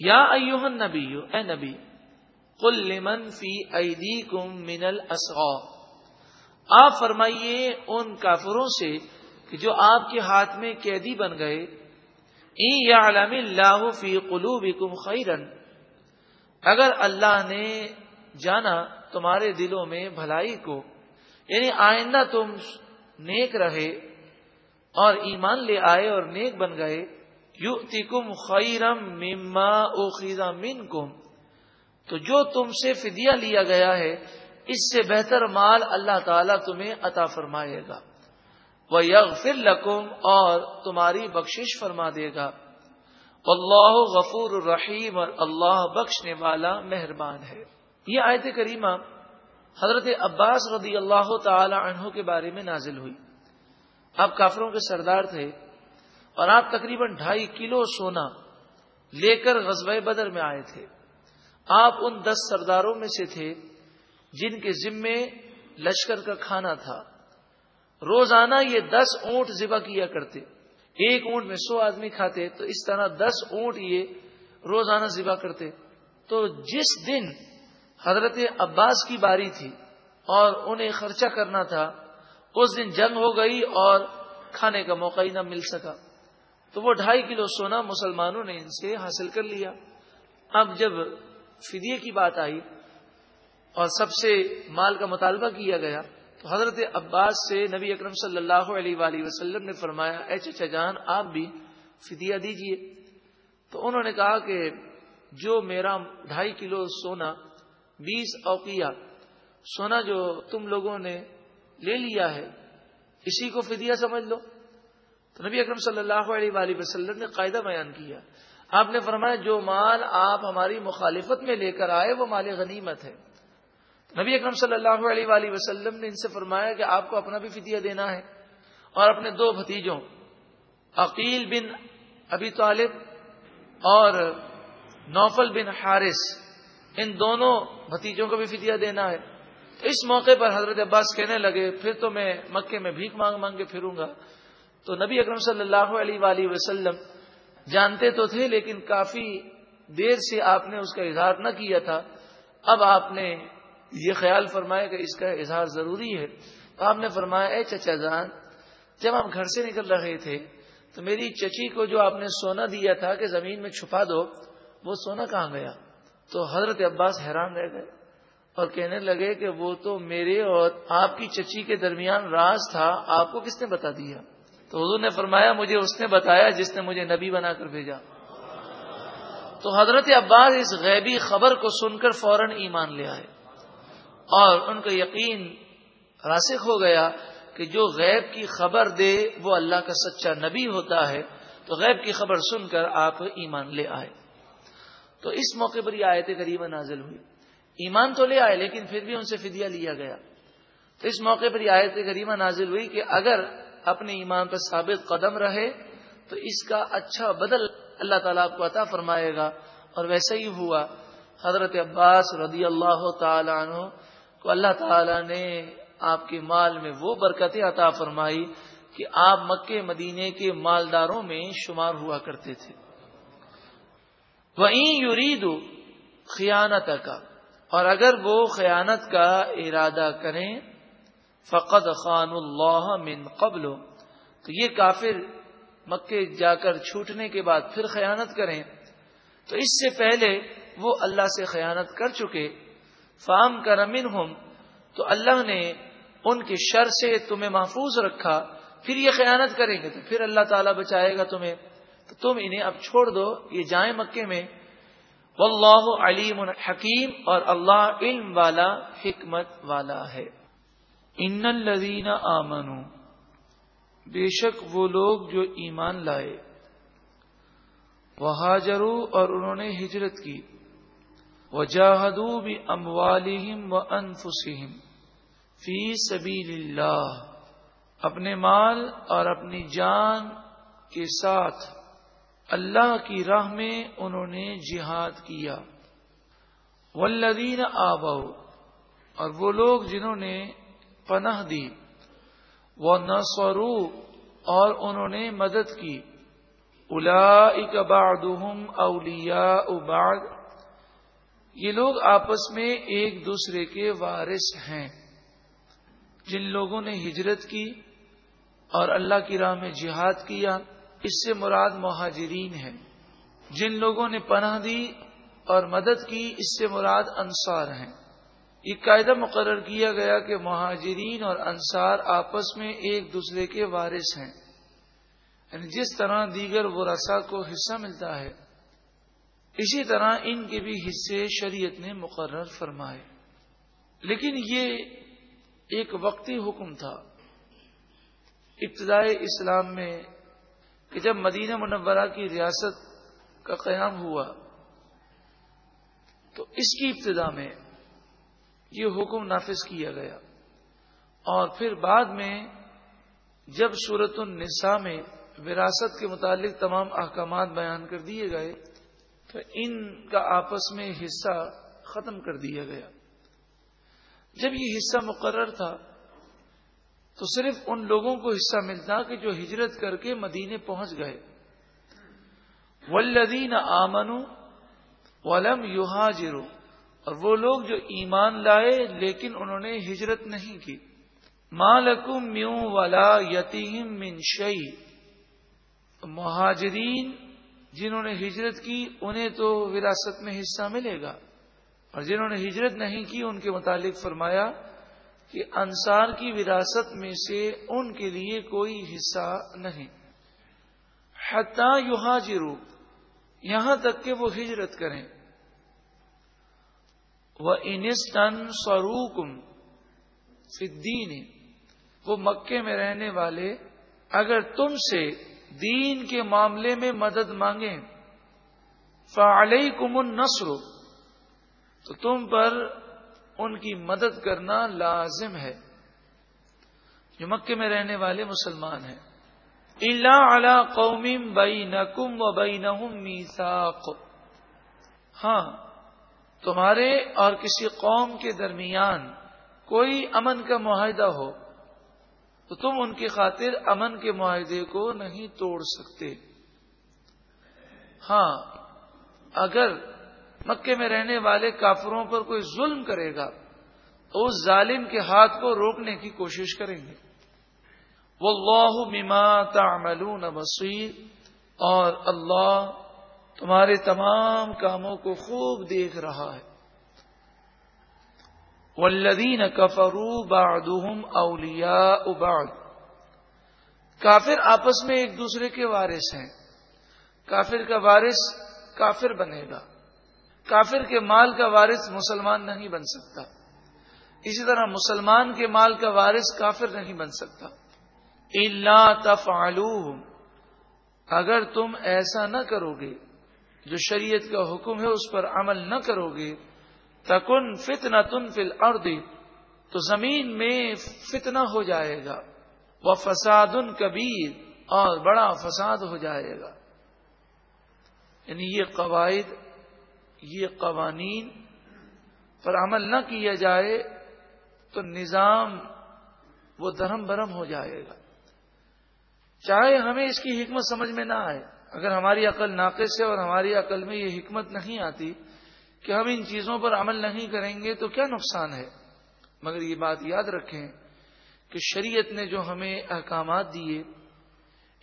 یا ایوہن نبی اے نبی، قل لمن فی ایدیکم من الاسغا. آپ فرمائیے ان کافروں سے کہ جو آپ کے ہاتھ میں قیدی بن گئے یعلم اللہ فی قلوبکم خیرن. اگر اللہ نے جانا تمہارے دلوں میں بھلائی کو یعنی آئندہ تم نیک رہے اور ایمان لے آئے اور نیک بن گئے یو تکم خیرم مما او من تو جو تم سے فدیہ لیا گیا ہے، اس سے بہتر مال اللہ تعالیٰ تمہیں عطا فرمائے گا۔ وہ یغ لکم اور تمہاری بخشش فرما دے گا۔ اللہ غفور الرحیم اور اللہ بخشنے والا مہربان ہے۔ یہ آیت کریمہ حضرت عباس رضی اللہ تعالی عنہ کے بارے میں نازل ہوئی۔ آپ کافروں کے سردار تھے۔ اور آپ تقریباً ڈھائی کلو سونا لے کر غزب بدر میں آئے تھے۔ آپ ان دس سرداروں میں سے تھے جن کے ذمے لشکر کا کھانا تھا۔ روزانہ یہ دس اونٹ ذبح کیا کرتے۔ ایک اونٹ میں سو آدمی کھاتے، تو اس طرح دس اونٹ یہ روزانہ ذبح کرتے۔ تو جس دن حضرت عباس کی باری تھی اور انہیں خرچہ کرنا تھا، اس دن جنگ ہو گئی اور کھانے کا موقع ہی نہ مل سکا۔ تو وہ ڈھائی کلو سونا مسلمانوں نے ان سے حاصل کر لیا۔ اب جب فدیے کی بات آئی اور سب سے مال کا مطالبہ کیا گیا تو حضرت عباس سے نبی اکرم صلی اللہ علیہ وآلہ وسلم نے فرمایا، اے چچا جان، آپ بھی فدیہ دیجیے۔ تو انہوں نے کہا کہ جو میرا ڈھائی کلو سونا، بیس اوقیہ سونا جو تم لوگوں نے لے لیا ہے، اسی کو فدیہ سمجھ لو۔ تو نبی اکرم صلی اللہ علیہ وآلہ وسلم نے قاعدہ بیان کیا۔ آپ نے فرمایا، جو مال آپ ہماری مخالفت میں لے کر آئے، وہ مال غنیمت ہے۔ نبی اکرم صلی اللہ علیہ وآلہ وسلم نے ان سے فرمایا کہ آپ کو اپنا بھی فدیہ دینا ہے اور اپنے دو بھتیجوں، عقیل بن ابی طالب اور نوفل بن حارث، ان دونوں بھتیجوں کو بھی فدیہ دینا ہے۔ اس موقع پر حضرت عباس کہنے لگے، پھر تو میں مکے میں بھیک مانگ مانگ کے پھروں گا۔ تو نبی اکرم صلی اللہ علیہ وآلہ وسلم جانتے تو تھے لیکن کافی دیر سے آپ نے اس کا اظہار نہ کیا تھا۔ اب آپ نے یہ خیال فرمایا کہ اس کا اظہار ضروری ہے۔ تو آپ نے فرمایا، اے چچا جان، جب آپ گھر سے نکل رہے تھے تو میری چچی کو جو آپ نے سونا دیا تھا کہ زمین میں چھپا دو، وہ سونا کہاں گیا؟ تو حضرت عباس حیران رہ گئے اور کہنے لگے کہ وہ تو میرے اور آپ کی چچی کے درمیان راز تھا، آپ کو کس نے بتا دیا؟ تو حضور نے فرمایا، مجھے اس نے بتایا جس نے مجھے نبی بنا کر بھیجا۔ تو حضرت عباس اس غیبی خبر کو سن کر فوراً ایمان لے آئے۔ اور ان کا یقین راسخ ہو گیا کہ جو غیب کی خبر دے، وہ اللہ کا سچا نبی ہوتا ہے۔ تو غیب کی خبر سن کر آپ ایمان لے آئے۔ تو اس موقع پر یہ آیت قریب نازل ہوئی۔ ایمان تو لے آئے، لیکن پھر بھی ان سے فدیہ لیا گیا۔ تو اس موقع پر یہ آیت کریمہ نازل ہوئی کہ اگر اپنے ایمان پر ثابت قدم رہے تو اس کا اچھا بدل اللہ تعالیٰ آپ کو عطا فرمائے گا۔ اور ویسا ہی ہوا، حضرت عباس رضی اللہ تعالی عنہ کو اللہ تعالی نے آپ کے مال میں وہ برکتیں عطا فرمائی کہ آپ مکے مدینے کے مالداروں میں شمار ہوا کرتے تھے۔ وہیں یورید خیانت کا اور اگر وہ خیانت کا ارادہ کریں فقط خان اللہ من قبل۔ تو یہ کافر مکے جا کر چھوٹنے کے بعد پھر خیانت کریں۔ تو اس سے پہلے وہ اللہ سے خیانت کر چکے۔ فام کا رمن تو اللہ نے ان کی شر سے تمہیں محفوظ رکھا۔ پھر یہ خیانت کریں گے تو پھر اللہ تعالیٰ بچائے گا تمہیں۔ تو تم انہیں اب چھوڑ دو۔ یہ جائیں مکے میں۔ واللہ علیم حکیم اور اللہ علم والا، حکمت والا ہے۔ ان الذین آمنو بے شک وہ لوگ جو ایمان لائے۔ وہ اور انہوں نے ہجرت کی۔ وجاہدوا باموالہم وانفسہم فی سبیل اللہ اپنے مال اور اپنی جان کے ساتھ اللہ کی راہ میں انہوں نے جہاد کیا۔ والذین آبو اور وہ لوگ جنہوں نے پناہ دی۔ وہ نسرو اور انہوں نے مدد کی۔ الا بعضهم اولیاء بعض۔ یہ لوگ آپس میں ایک دوسرے کے وارث ہیں۔ جن لوگوں نے ہجرت کی اور اللہ کی راہ میں جہاد کیا، اس سے مراد مہاجرین ہیں۔ جن لوگوں نے پناہ دی اور مدد کی، اس سے مراد انصار ہیں۔ یہ قاعدہ مقرر کیا گیا کہ مہاجرین اور انصار آپس میں ایک دوسرے کے وارث ہیں۔ یعنی جس طرح دیگر وہ رسا کو حصہ ملتا ہے، اسی طرح ان کے بھی حصے شریعت نے مقرر فرمائے۔ لیکن یہ ایک وقتی حکم تھا۔ ابتدائے اسلام میں کہ جب مدینہ منورہ کی ریاست کا قیام ہوا، تو اس کی ابتدا میں یہ حکم نافذ کیا گیا۔ اور پھر بعد میں جب صورت النساء میں وراثت کے متعلق تمام احکامات بیان کر دیے گئے، تو ان کا آپس میں حصہ ختم کر دیا گیا۔ جب یہ حصہ مقرر تھا، تو صرف ان لوگوں کو حصہ ملتا کہ جو ہجرت کر کے مدینے پہنچ گئے۔ ولدین آمن ولم یوہا اور وہ لوگ جو ایمان لائے لیکن انہوں نے ہجرت نہیں کی۔ مالکم میوں والا یتیم من شعی مہاجرین جنہوں نے ہجرت کی، انہیں تو وراثت میں حصہ ملے گا۔ اور جنہوں نے ہجرت نہیں کی، ان کے متعلق فرمایا کہ انصار کی وراثت میں سے ان کے لیے کوئی حصہ نہیں۔ حتیٰ یو یہاں تک کہ وہ ہجرت کریں۔ وہ انسٹن سروکم فدین وہ مکے میں رہنے والے اگر تم سے دین کے معاملے میں مدد مانگیں فعلی کمن نسرو تو تم پر ان کی مدد کرنا لازم ہے۔ جو مکے میں رہنے والے مسلمان ہیں۔ اللہ علی قوم بئی نکم و بئی میساق ہاں تمہارے اور کسی قوم کے درمیان کوئی امن کا معاہدہ ہو، تو تم ان کی خاطر امن کے معاہدے کو نہیں توڑ سکتے۔ ہاں اگر مکے میں رہنے والے کافروں پر کوئی ظلم کرے گا، تو اس ظالم کے ہاتھ کو روکنے کی کوشش کریں گے۔ وہ اللہ مما تعملون بصیر اور اللہ تمہارے تمام کاموں کو خوب دیکھ رہا ہے۔ والذین کفروا بعضهم اولیاء بعض۔ کافر آپس میں ایک دوسرے کے وارث ہیں۔ کافر کا وارث کافر بنے گا۔ کافر کے مال کا وارث مسلمان نہیں بن سکتا۔ اسی طرح مسلمان کے مال کا وارث کافر نہیں بن سکتا۔ اللہ تفعلوه اگر تم ایسا نہ کرو گے جو شریعت کا حکم ہے اس پر عمل نہ کرو گے، تکن فتنا تن فل تو زمین میں فتنہ ہو جائے گا وہ فساد کبیر، اور بڑا فساد ہو جائے گا۔ یعنی یہ قواعد، یہ قوانین پر عمل نہ کیا جائے، تو نظام وہ درم برم ہو جائے گا۔ چاہے ہمیں اس کی حکمت سمجھ میں نہ آئے۔ اگر ہماری عقل ناقص ہے اور ہماری عقل میں یہ حکمت نہیں آتی کہ ہم ان چیزوں پر عمل نہیں کریں گے تو کیا نقصان ہے؟ مگر یہ بات یاد رکھیں کہ شریعت نے جو ہمیں احکامات دیے،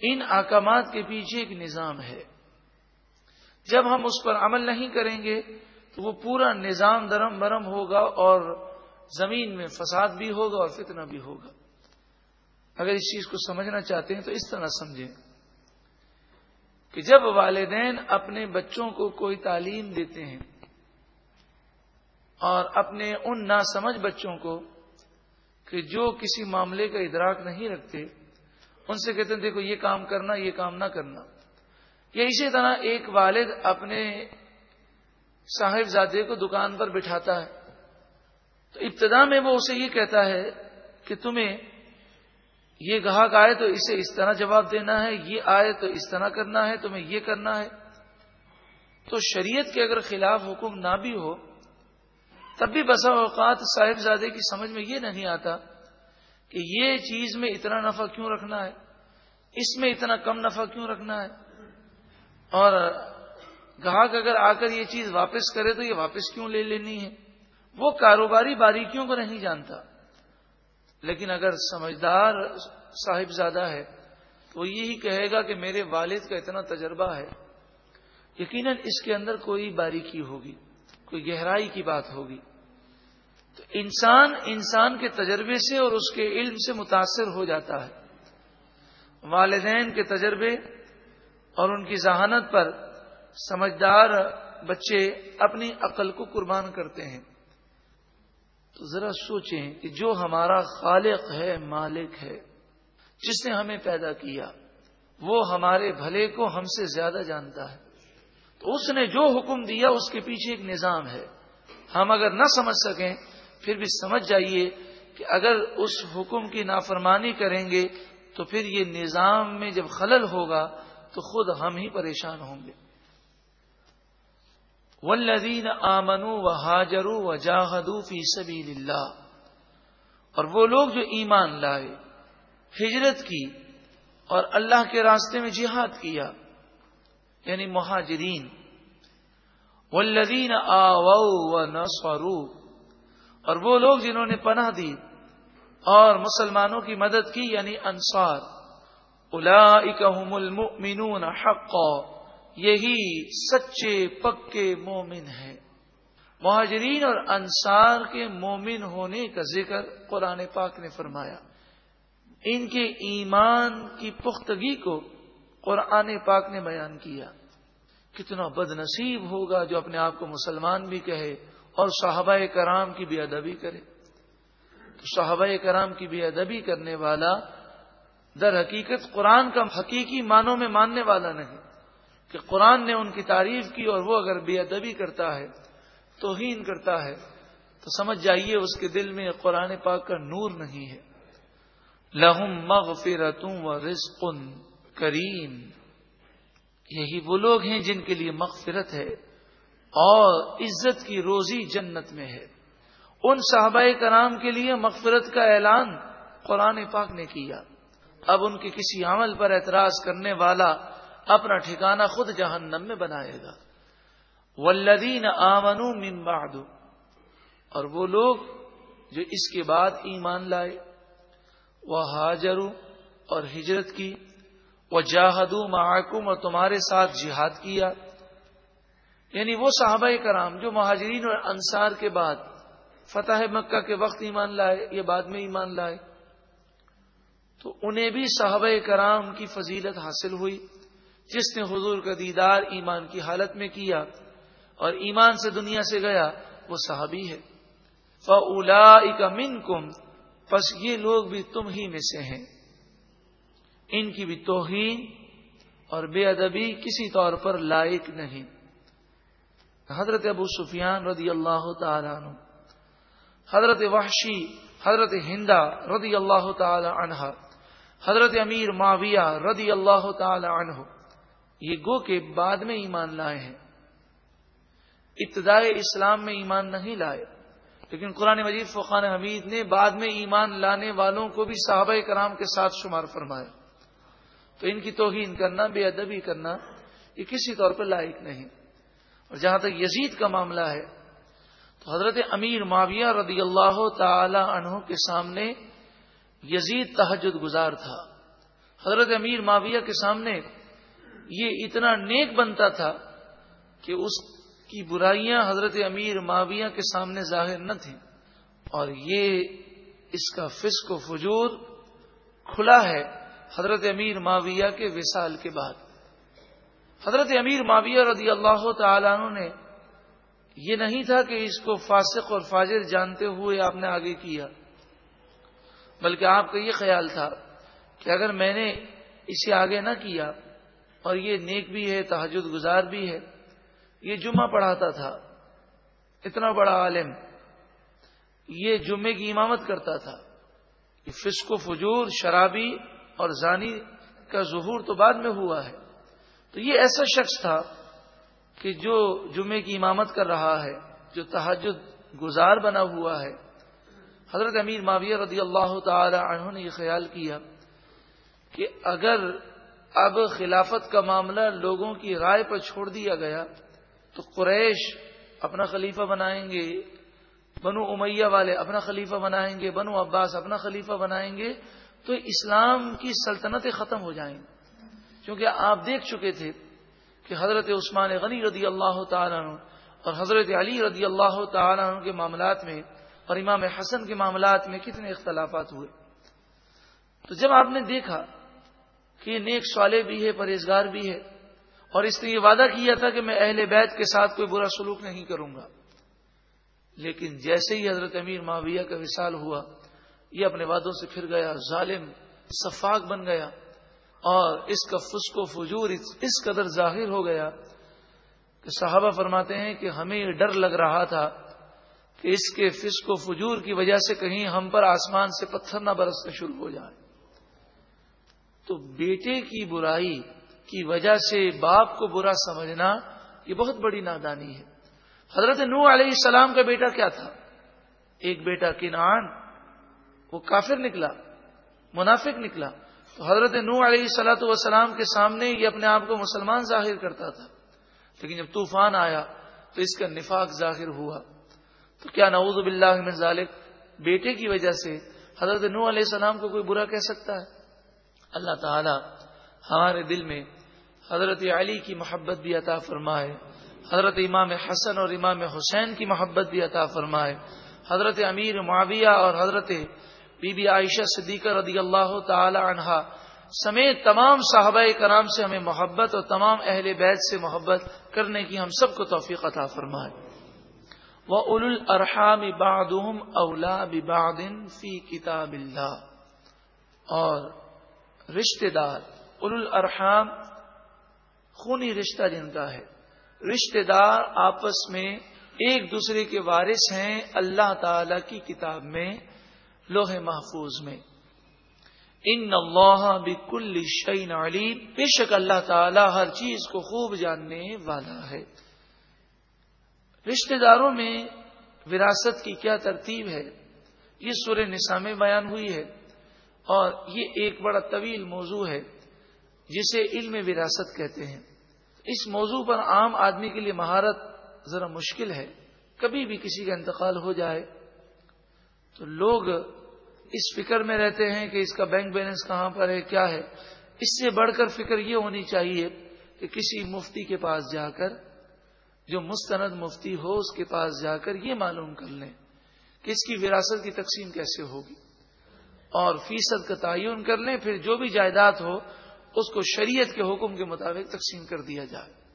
ان احکامات کے پیچھے ایک نظام ہے۔ جب ہم اس پر عمل نہیں کریں گے تو وہ پورا نظام درم برم ہوگا اور زمین میں فساد بھی ہوگا اور فتنہ بھی ہوگا۔ اگر اس چیز کو سمجھنا چاہتے ہیں تو اس طرح سمجھیں۔ کہ جب والدین اپنے بچوں کو کوئی تعلیم دیتے ہیں اور اپنے ان ناسمجھ بچوں کو کہ جو کسی معاملے کا ادراک نہیں رکھتے، ان سے کہتے ہیں، دیکھو، یہ کام کرنا، یہ کام نہ کرنا۔ یا اسی طرح ایک والد اپنے صاحب زادے کو دکان پر بٹھاتا ہے۔ تو ابتدا میں وہ اسے یہ کہتا ہے کہ تمہیں یہ گاہک آئے تو اسے اس طرح جواب دینا ہے، یہ آئے تو اس طرح کرنا ہے، تمہیں یہ کرنا ہے۔ تو شریعت کے اگر خلاف حکم نہ بھی ہو، تب بھی بسا اوقات صاحب زادے کی سمجھ میں یہ نہیں آتا کہ یہ چیز میں اتنا نفع کیوں رکھنا ہے، اس میں اتنا کم نفع کیوں رکھنا ہے۔ اور گاہک اگر آ کر یہ چیز واپس کرے تو یہ واپس کیوں لے لینی ہے؟ وہ کاروباری باریکیوں کو نہیں جانتا۔ لیکن اگر سمجھدار صاحب زیادہ ہے، تو یہی کہے گا کہ میرے والد کا اتنا تجربہ ہے۔ یقیناً اس کے اندر کوئی باریکی ہوگی، کوئی گہرائی کی بات ہوگی۔ تو انسان انسان کے تجربے سے اور اس کے علم سے متاثر ہو جاتا ہے۔ والدین کے تجربے اور ان کی ذہانت پر سمجھدار بچے اپنی عقل کو قربان کرتے ہیں۔ تو ذرا سوچیں کہ جو ہمارا خالق ہے، مالک ہے، جس نے ہمیں پیدا کیا، وہ ہمارے بھلے کو ہم سے زیادہ جانتا ہے۔ تو اس نے جو حکم دیا، اس کے پیچھے ایک نظام ہے۔ ہم اگر نہ سمجھ سکیں، پھر بھی سمجھ جائیے کہ اگر اس حکم کی نافرمانی کریں گے، تو پھر یہ نظام میں جب خلل ہوگا، تو خود ہم ہی پریشان ہوں گے۔ ولدین آمنو و حاجرو و جاہدو فی اور وہ لوگ جو ایمان لائے، ہجرت کی اور اللہ کے راستے میں جہاد کیا یعنی مہاجرین۔ والذین آووا و اور وہ لوگ جنہوں نے پناہ دی اور مسلمانوں کی مدد کی یعنی انصار۔ اولئک المؤمنون حقا۔ یہی سچے پکے مومن ہیں۔ مہاجرین اور انصار کے مومن ہونے کا ذکر قرآن پاک نے فرمایا۔ ان کے ایمان کی پختگی کو قرآن پاک نے بیان کیا۔ کتنا بد نصیب ہوگا جو اپنے آپ کو مسلمان بھی کہے اور صحابہ کرام کی بھی ادبی کرے۔ تو صحابہ کرام کی بھی ادبی کرنے والا در حقیقت قرآن کا حقیقی معنوں میں ماننے والا نہیں۔ کہ قرآن نے ان کی تعریف کی اور وہ اگر بے ادبی کرتا ہے، توہین کرتا ہے، تو سمجھ جائیے اس کے دل میں قرآن پاک کا نور نہیں ہے۔ لہم مغفرتوں و رزق کریم۔ یہی وہ لوگ ہیں جن کے لیے مغفرت ہے اور عزت کی روزی جنت میں ہے۔ ان صحابہ کرام کے لیے مغفرت کا اعلان قرآن پاک نے کیا۔ اب ان کے کسی عمل پر اعتراض کرنے والا اپنا ٹھکانہ خود جہنم میں بنائے گا۔ ولدین آمن من بعد۔ اور وہ لوگ جو اس کے بعد ایمان لائے۔ وہ حاجر اور ہجرت کی۔ وہ جاہدو محکم اور تمہارے ساتھ جہاد کیا۔ یعنی وہ صحابہ کرام جو مہاجرین اور انصار کے بعد فتح مکہ کے وقت ایمان لائے یہ بعد میں ایمان لائے۔ تو انہیں بھی صحابہ کرام کی فضیلت حاصل ہوئی۔ جس نے حضور کا دیدار ایمان کی حالت میں کیا اور ایمان سے دنیا سے گیا، وہ صحابی ہے۔ فلا من کم بس یہ لوگ بھی تم ہی میں سے ہیں۔ ان کی بھی توہین اور بے ادبی کسی طور پر لائق نہیں۔ حضرت ابو سفیان رضی اللہ تعالیٰ عنہ، حضرت وحشی، حضرت ہندا رضی اللہ تعالی عنہ، حضرت امیر معاویہ رضی اللہ تعالی عنہ یہ گو کے بعد میں ایمان لائے ہیں۔ ابتدائے اسلام میں ایمان نہیں لائے۔ لیکن قرآن مجید فقان حمید نے بعد میں ایمان لانے والوں کو بھی صحابہ کرام کے ساتھ شمار فرمایا۔ تو ان کی توہین کرنا، بے ادبی کرنا، یہ کسی طور پر لائق نہیں۔ اور جہاں تک یزید کا معاملہ ہے، تو حضرت امیر معاویہ رضی اللہ تعالی عنہ کے سامنے یزید تحجد گزار تھا۔ حضرت امیر معاویہ کے سامنے یہ اتنا نیک بنتا تھا کہ اس کی برائیاں حضرت امیر معاویہ کے سامنے ظاہر نہ تھیں۔ اور یہ اس کا فسق و فجور کھلا ہے حضرت امیر معاویہ کے وصال کے بعد۔ حضرت امیر معاویہ رضی اللہ تعالیٰ عنہ نے یہ نہیں تھا کہ اس کو فاسق اور فاجر جانتے ہوئے آپ نے آگے کیا، بلکہ آپ کا یہ خیال تھا کہ اگر میں نے اسے آگے نہ کیا اور یہ نیک بھی ہے تحجد گزار بھی ہے۔ یہ جمعہ پڑھاتا تھا۔ اتنا بڑا عالم۔ یہ جمعے کی امامت کرتا تھا۔ یہ فسق و فجور، شرابی اور زانی کا ظہور تو بعد میں ہوا ہے۔ تو یہ ایسا شخص تھا کہ جو جمعے کی امامت کر رہا ہے، جو تحجد گزار بنا ہوا ہے۔ حضرت امیر معاویہ رضی اللہ تعالی عنہ نے یہ خیال کیا کہ اگر اب خلافت کا معاملہ لوگوں کی رائے پر چھوڑ دیا گیا تو قریش اپنا خلیفہ بنائیں گے، بنو امیہ والے اپنا خلیفہ بنائیں گے، بنو عباس اپنا خلیفہ بنائیں گے، تو اسلام کی سلطنتیں ختم ہو جائیں۔ گی کیونکہ آپ دیکھ چکے تھے کہ حضرت عثمان غنی رضی اللہ تعالیٰ عنہ اور حضرت علی رضی اللہ تعالیٰ عنہ کے معاملات میں اور امام حسن کے معاملات میں کتنے اختلافات ہوئے۔ تو جب آپ نے دیکھا کہ یہ نیک سوالے بھی ہے، پرہیزگار بھی ہے۔ اور اس نے یہ وعدہ کیا تھا کہ میں اہل بیت کے ساتھ کوئی برا سلوک نہیں کروں گا۔ لیکن جیسے ہی حضرت امیر معاویہ کا وصال ہوا، یہ اپنے وعدوں سے پھر گیا، ظالم صفاق بن گیا۔ اور اس کا فسق و فجور اس قدر ظاہر ہو گیا کہ صحابہ فرماتے ہیں کہ ہمیں یہ ڈر لگ رہا تھا کہ اس کے فسق و فجور کی وجہ سے کہیں ہم پر آسمان سے پتھر نہ برسنا شروع ہو جائے۔ تو بیٹے کی برائی کی وجہ سے باپ کو برا سمجھنا یہ بہت بڑی نادانی ہے۔ حضرت نو علیہ السلام کا بیٹا کیا تھا؟ ایک بیٹا کنان وہ کافر نکلا، منافق نکلا۔ تو حضرت نو علیہ سلاۃ وسلام کے سامنے یہ اپنے آپ کو مسلمان ظاہر کرتا تھا۔ لیکن جب طوفان آیا تو اس کا نفاق ظاہر ہوا۔ تو کیا نعوذ باللہ من ذالک؟ بیٹے کی وجہ سے حضرت نو علیہ السلام کو کوئی برا کہہ سکتا ہے؟ اللہ تعالی ہمارے دل میں حضرت علی کی محبت بھی عطا فرمائے، حضرت امام حسن اور امام حسین کی محبت بھی عطا فرمائے، حضرت امیر معاویہ اور حضرت بی بی عائشہ صدیقہ رضی اللہ تعالی عنہا سمیت تمام صحابہ کرام سے ہمیں محبت اور تمام اہل بیت سے محبت کرنے کی ہم سب کو توفیق عطا فرمائے۔ وہ اول الرحام بادم اولا بادن فی کتاب اللہ۔ اور رشتے دار اول الرحام خونی رشتہ جن کا ہے۔ رشتے دار آپس میں ایک دوسرے کے وارث ہیں اللہ تعالی کی کتاب میں لوہے محفوظ میں۔ ان اللہ بکل شعین علیم، بے شک اللہ تعالی ہر چیز کو خوب جاننے والا ہے۔ رشتے داروں میں وراثت کی کیا ترتیب ہے؟ یہ سورہ نسا میں بیان ہوئی ہے۔ اور یہ ایک بڑا طویل موضوع ہے جسے علم وراثت کہتے ہیں۔ اس موضوع پر عام آدمی کے لیے مہارت ذرا مشکل ہے۔ کبھی بھی کسی کا انتقال ہو جائے تو لوگ اس فکر میں رہتے ہیں کہ اس کا بینک بیلنس کہاں پر ہے، کیا ہے۔ اس سے بڑھ کر فکر یہ ہونی چاہیے کہ کسی مفتی کے پاس جا کر، جو مستند مفتی ہو، اس کے پاس جا کر یہ معلوم کر لیں کہ اس کی وراثت کی تقسیم کیسے ہوگی۔ اور فیصد کا تعین کر لیں، پھر جو بھی جائیداد ہو، اس کو شریعت کے حکم کے مطابق تقسیم کر دیا جائے۔